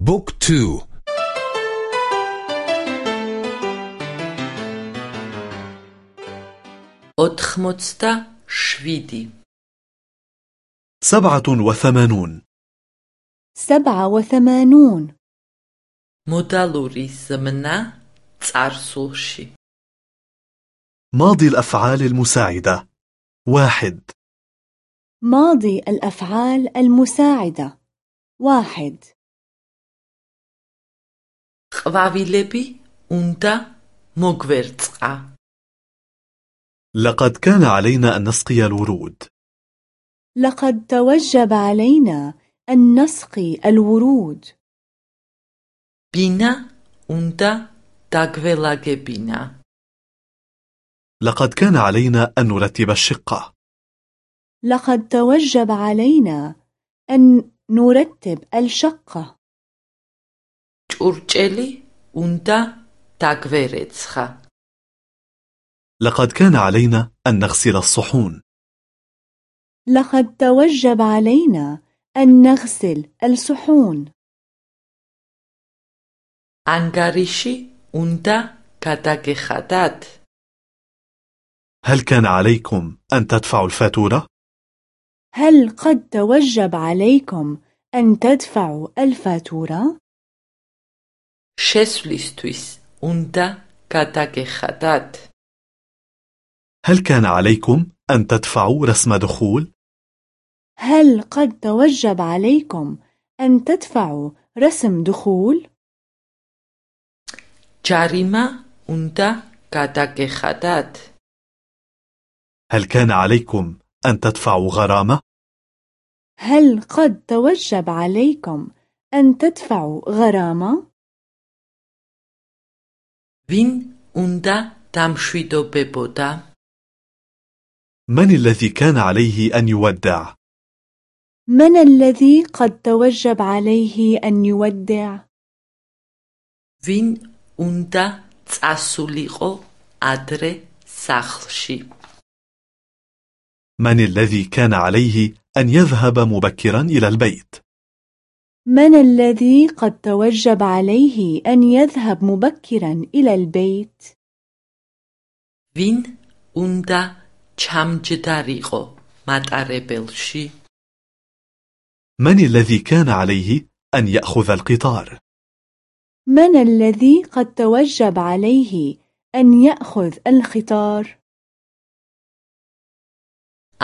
Book two. ოთხმოცდაშვიდი سبعة وثمانون. سبعة وثمانون. მოდალური ზმნა წარსულში ماضي الأفعال المساعدة. واحد. ماضي الأفعال المساعدة. واحد. ყვავილები უნდა მოგვერწყა. لقد كان علينا أن نسقي الورود. لقد توجب علينا أن نسقي الورود. بنا უნდა დაგველაგებინა. لقد كان علينا أن نرتب الشقة. لقد توجب علينا أن نرتب الشقة. ჭურჭელი უნდა დაგვერეცხა. لقد كان علينا أن نغسل الصحون. لقد توجب علينا أن نغسل الصحون. أنغاريشي უნდა გადაგეხადათ. هل كان عليكم أن تدفعوا الفاتورة؟ هل قد توجب عليكم أن تدفعوا الفاتورة؟ შესვლისთვის უნდა გადაგეხადათ. هل كان عليكم أن تدفعوا رسم دخول؟ هل قد توجب عليكم أن تدفعوا رسم دخول؟ جاريما უნდა გადაგეხადათ. هل كان عليكم أن تدفعوا غرامة؟ هل قد توجب عليكم أن تدفعوا غرامة؟ ვინ უნდა დამშვიდობებოდა? من الذي كان عليه أن يودع؟ من الذي قد توجب عليه أن يودع؟ ვინ უნდა წასულიყო ადრე სახლში? من الذي كان عليه أن يذهب مبكرا إلى البيت؟ من الذي قد توجب عليه أن يذهب مبكرا إلى البيت؟ ვინ უნდა ჩამჯდარიყო მატარებელში? من الذي كان عليه أن يأخذ القطار؟ من الذي قد توجب عليه أن يأخذ القطار؟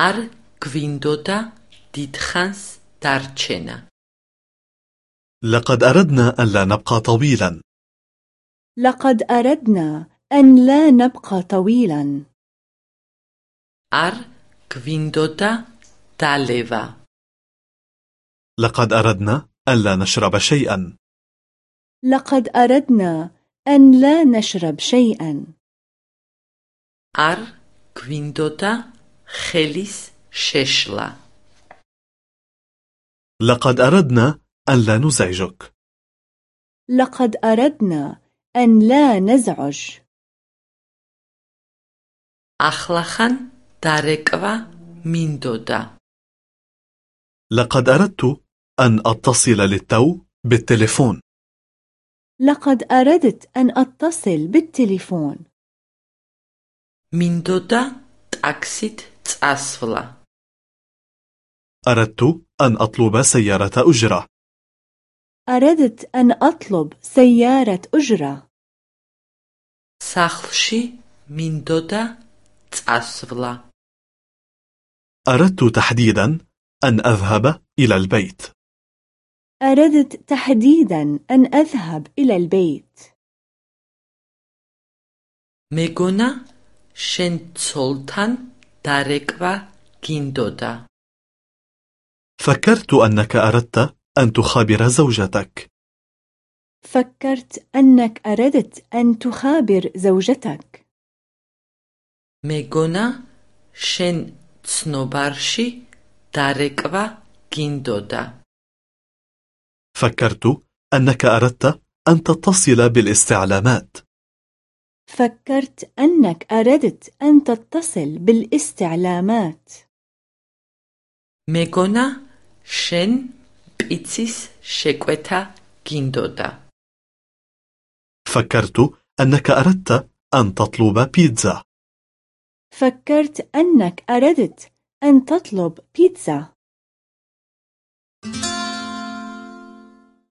არ გვინდოდა დიდხანს დარჩენა. لقد أردنا أن لا نبقى طويلا. لقد أردنا أن لا نبقى طويلا. أر كفيندوتا تاليفا لقد أردنا أن لا نشرب شيئا. لقد أردنا أن لا نشرب شيئا. أر كفيندوتا خليس ششلا لقد أردنا أن لا نزعجك لقد أردنا أن لا نزعج ახლახან დარეკვა მინდოდა. لقد أردت أن أتصل للتو بالتليفون لقد أردت أن أتصل بالتليفون მინდოდა ტაქსით წასვლა. أردت أن أطلب سيارة أجرة أردت أن أطلب سيارة أجرة სახლში მინდოდა წასვლა. أردت تحديدا أن أذهب إلى البيت أردت تحديدا أن أذهب إلى البيت მეგონა შენ ცოლთან დარეკვა გინდოდა. فكرت أنك أردت أن تخابر زوجتك فكرت أنك أردت أن تخابر زوجتك მეგონა შენ ცნობარში დარეკვა გინდოდა. فكرت أنك أردت أن تتصل بالاستعلامات فكرت أنك أردت أن تتصل بالاستعلامات მეგონა შენ პიცის შეკვეთა გინდოდა. فكرت أنك أردت أن تطلب بيتزا. فكرت أنك أردت أن تطلب بيتزا.